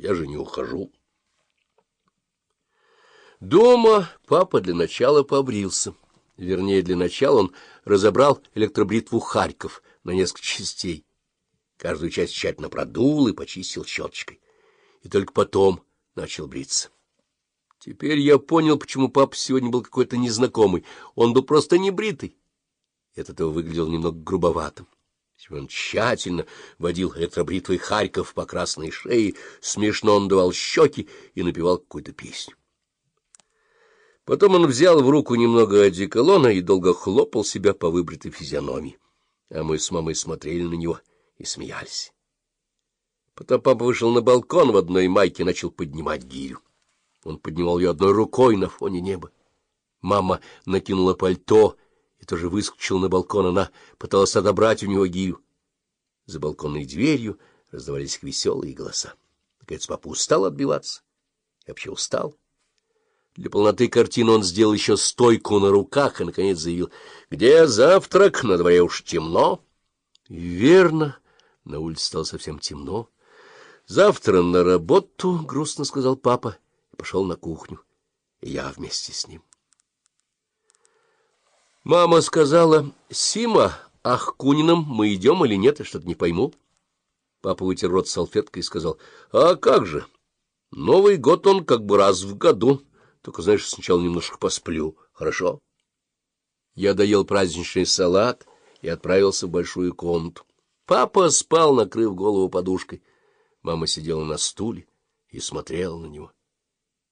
Я же не ухожу. Дома папа для начала побрился. Вернее, для начала он разобрал электробритву «Харьков» на несколько частей. Каждую часть тщательно продул и почистил щеточкой. И только потом начал бриться. Теперь я понял, почему папа сегодня был какой-то незнакомый. Он был просто не бритый. И от этого выглядел немного грубоватым. Он тщательно водил электробритвой Харьков по красной шее, смешно он давал щеки и напевал какую-то песню. Потом он взял в руку немного одеколона и долго хлопал себя по выбритой физиономии. А мы с мамой смотрели на него и смеялись. Потом папа вышел на балкон в одной майке и начал поднимать гирю. Он поднимал ее одной рукой на фоне неба. Мама накинула пальто тоже выскочила на балкон. Она пыталась отобрать у него гирю. За балконной дверью раздавались веселые голоса. Наконец папа устал отбиваться. И вообще устал. Для полноты картины он сделал еще стойку на руках и, наконец, заявил, «Где завтрак? На дворе уж темно». «Верно. На улице стало совсем темно. Завтра на работу», — грустно сказал папа, и пошел на кухню. И я вместе с ним. Мама сказала, «Сима, ах, Куниным мы идем или нет, я что-то не пойму». Папа вытер рот салфеткой и сказал, «А как же? Новый год он как бы раз в году». Только, знаешь, сначала немножко посплю. Хорошо? Я доел праздничный салат и отправился в большую комнату. Папа спал, накрыв голову подушкой. Мама сидела на стуле и смотрела на него.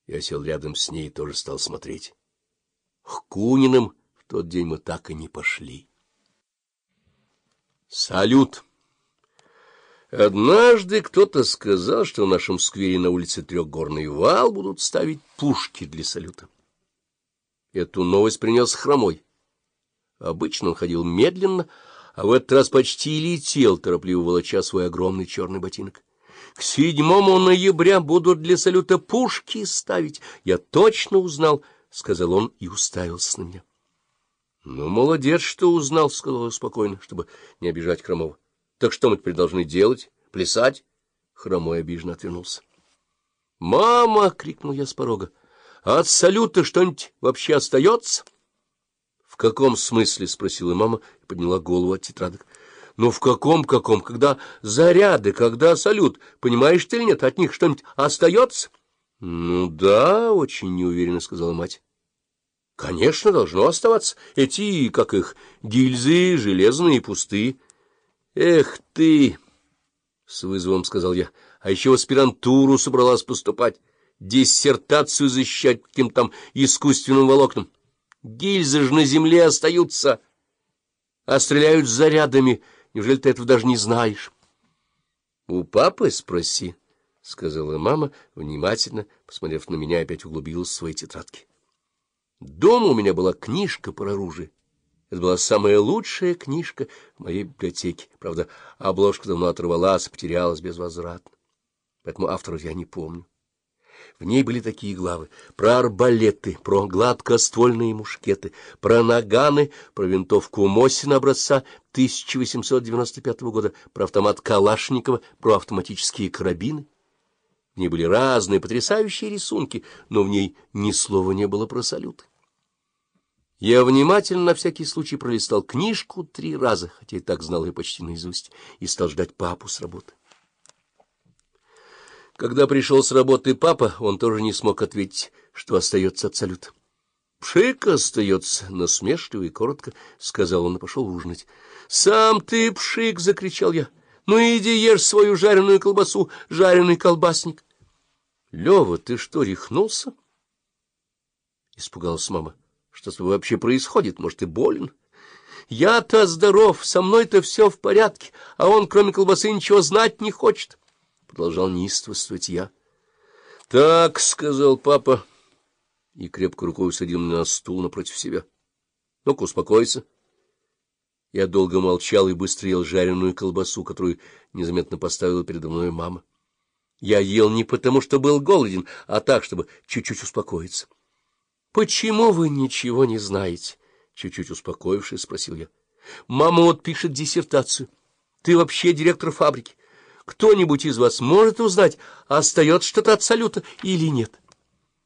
Я сел рядом с ней и тоже стал смотреть. К Куниным тот день мы так и не пошли. Салют! Однажды кто-то сказал, что в нашем сквере на улице Трехгорный вал будут ставить пушки для салюта. Эту новость принес хромой. Обычно он ходил медленно, а в этот раз почти летел, торопливо волоча свой огромный черный ботинок. К седьмому ноября будут для салюта пушки ставить. Я точно узнал, — сказал он и уставился на меня. — Ну, молодец, что узнал, — сказал спокойно, чтобы не обижать Хромова. Так что мы теперь должны делать? Плясать? Хромой обиженно отвернулся. «Мама!» — крикнул я с порога. «А от салюта что-нибудь вообще остается?» «В каком смысле?» — спросила мама и подняла голову от тетрадок. «Ну, в каком-каком? Когда заряды, когда салют. Понимаешь ты или нет? От них что-нибудь остается?» «Ну да», — очень неуверенно сказала мать. «Конечно, должно оставаться. Эти, как их, гильзы, железные пустые». Эх ты! — с вызовом сказал я. — А еще в аспирантуру собралась поступать, диссертацию защищать каким-то там искусственным волокном. Гильзы же на земле остаются, а стреляют зарядами. Неужели ты этого даже не знаешь? — У папы спроси, — сказала мама, внимательно, посмотрев на меня, опять углубилась в свои тетрадки. Дома у меня была книжка про оружие. Это была самая лучшая книжка в моей библиотеке. Правда, обложка давно оторвалась, потерялась безвозвратно. Поэтому авторов я не помню. В ней были такие главы про арбалеты, про гладкоствольные мушкеты, про наганы, про винтовку Мосина образца 1895 года, про автомат Калашникова, про автоматические карабины. В ней были разные потрясающие рисунки, но в ней ни слова не было про салюты. Я внимательно на всякий случай пролистал книжку три раза, хотя и так знал ее почти наизусть, и стал ждать папу с работы. Когда пришел с работы папа, он тоже не смог ответить, что остается от салюта. — Пшик остается, — насмешливо и коротко сказал он и пошел ужинать. — Сам ты, пшик! — закричал я. — Ну иди ешь свою жареную колбасу, жареный колбасник. — Лева, ты что, рехнулся? — испугалась мама. Что с тобой вообще происходит? Может, ты болен? Я-то здоров, со мной-то все в порядке, а он, кроме колбасы, ничего знать не хочет. Продолжал неистовствовать я. — Так, — сказал папа, и крепко рукой усадил меня на стул напротив себя. — Ну-ка, успокойся. Я долго молчал и быстро ел жареную колбасу, которую незаметно поставила передо мной мама. Я ел не потому, что был голоден, а так, чтобы чуть-чуть успокоиться. — Почему вы ничего не знаете? — чуть-чуть успокоившись, спросил я. — Мама вот пишет диссертацию. Ты вообще директор фабрики. Кто-нибудь из вас может узнать, остается что-то от салюта или нет? —